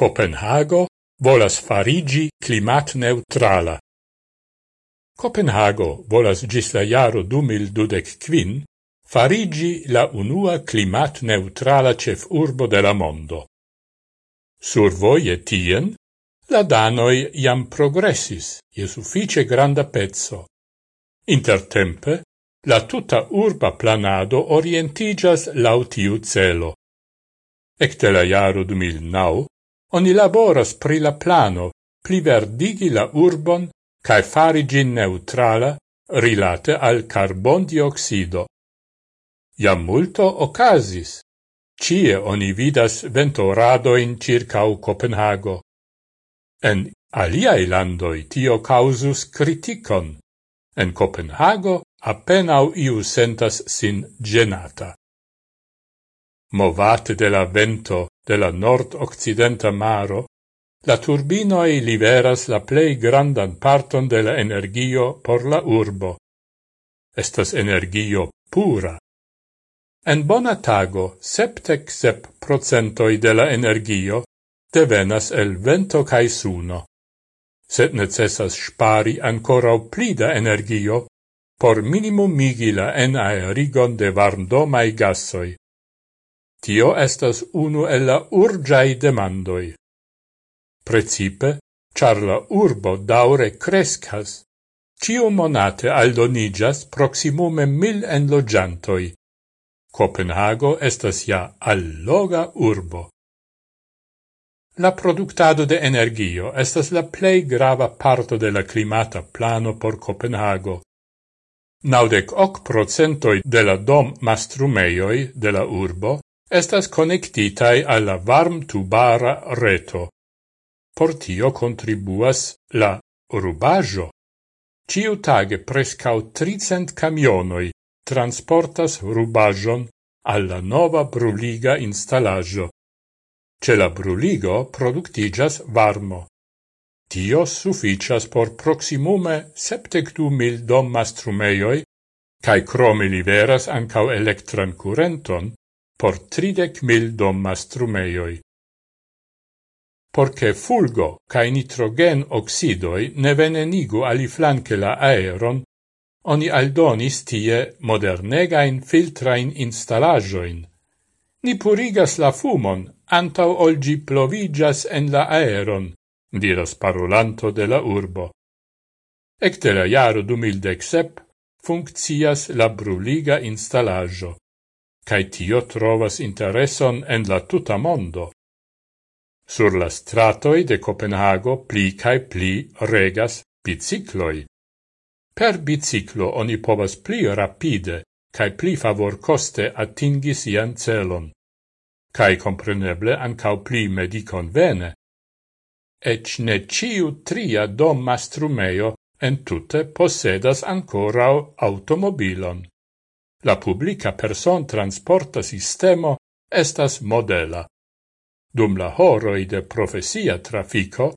Copenhago volas farigi climat neutrala. Copenhago volas gis la jaro 2025 farigi la unua climat neutrala cef urbo de la mondo. Sur voie tien, la danoi iam progressis, je suffice granda pezzo. Intertempe, la tuta urba planado orientigas lautiu celo. Ecte la jaro 2009, Oni laboras pri la plano pliverdigi la urbon cae farigin neutrala rilate al carbon dioxido. Ja multo ocasis. Cie oni vidas ventoradoin circau Copenhago. En aliai landoi tio causus criticon. En Copenhago appenau iu sentas sin genata. Movate de la vento de la nord-occidenta maro, la turbinoi liveras la plei grandan parton de la energio por la urbo. Estas energio pura. En bona tago, septec sep procentoi de la energio devenas el vento cae suno. Sed necessas spari ancora plida energio por minimumigi la enaerigon de varmdomai gassoi. Tio estas unu el la urgiai demandoi. Precipe, char la urbo daure crescas, cio monate aldonigas proximume mil enlogiantoi. Copenhago estas ja alloga urbo. La productado de energio estas la plei grava parto de la climata plano por Copenhago. Naudec hoc procentoi de la dom mastrumeioi de la urbo estas connectitai alla varmtubara reto. Por tio contribuas la rubajo. Ciu tage prescau tricent camionoi transportas rubajon alla nova bruliga installaggio. Ce la bruligo productigas varmo. Tio sufficias por proximume septectu mil dom mastrumeioi, cae crome liveras ancau electran curenton, por tridec mil dommastrumeioi. Porce fulgo cae nitrogen oxidoi ne venenigu aliflanque la aeron, oni aldonis tie modernegain filtrain installajoin. Ni purigas la fumon, antau olgi plovigas en la aeron, diras parolanto de la urbo. Ecte la jaro du mildec sep, funccias la bruliga installajo cae tio trovas intereson en la tuta mondo. Sur la stratoi de Copenhago pli cae pli regas bicicloi. Per biciclo oni povas pli rapide cae pli favor coste atingi sian celon, cae compreneble ancau pli medicon vene. Ec ne ciu tria dom mastrumeo en tutte possedas ancorau automobilon la publica person transporta sistemo estas modela. Dum la horoi de profesia trafico,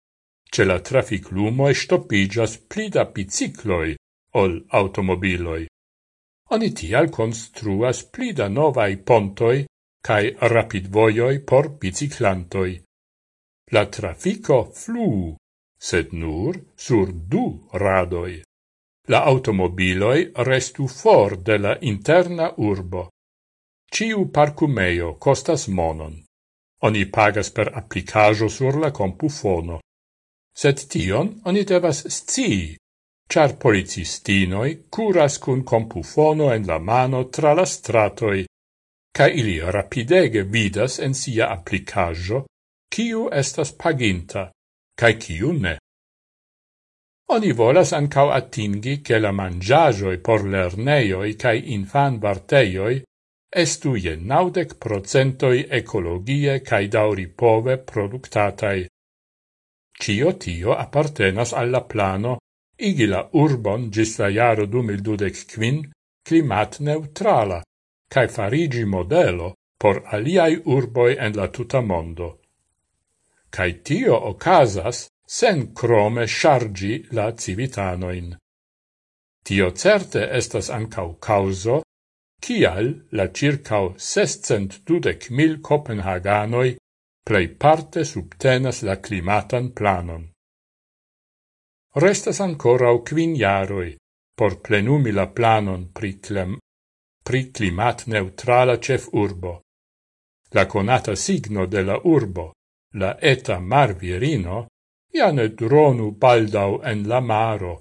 ce la trafic lumo estopigas pli da bicicloi ol automobiloi. Oni tial construas pli da novai pontoi cae rapid voioi por biciclantoi. La trafico fluu, sed nur sur du radoi. La automobiloi restu for de la interna urbo. Ciu parcumeo costas monon. Oni pagas per applicajo sur la compufono. Sed tion oni devas scii, char policistinoi curas cun compufono en la mano tra la stratoi, ca ili rapidege vidas en sia applicajo, ciu estas paginta, ca ciu ne. Oni volas ancau atingi che la mangiagioi por lerneioi cae infan barteioi estu je naudec procentoi ecologie cae dauripove productatai. Cio tio appartenas alla plano igi la urbon gis la jaro 2025 climat neutrala, cae farigi modelo por aliai urboi en la tuta mondo. Cae tio ocasas sen crome chargi la civitanoin. Tio certe estas ancau causo, cial la circau sescent dudec mil Copenhaganoi plei parte subtenas la climatan planon. Restas ancorau quin jaroi por plenumi la planon pri, clem, pri climat neutrala cef urbo. La conata signo de la urbo, la eta mar virino, ja ne dronu baldau en la maro,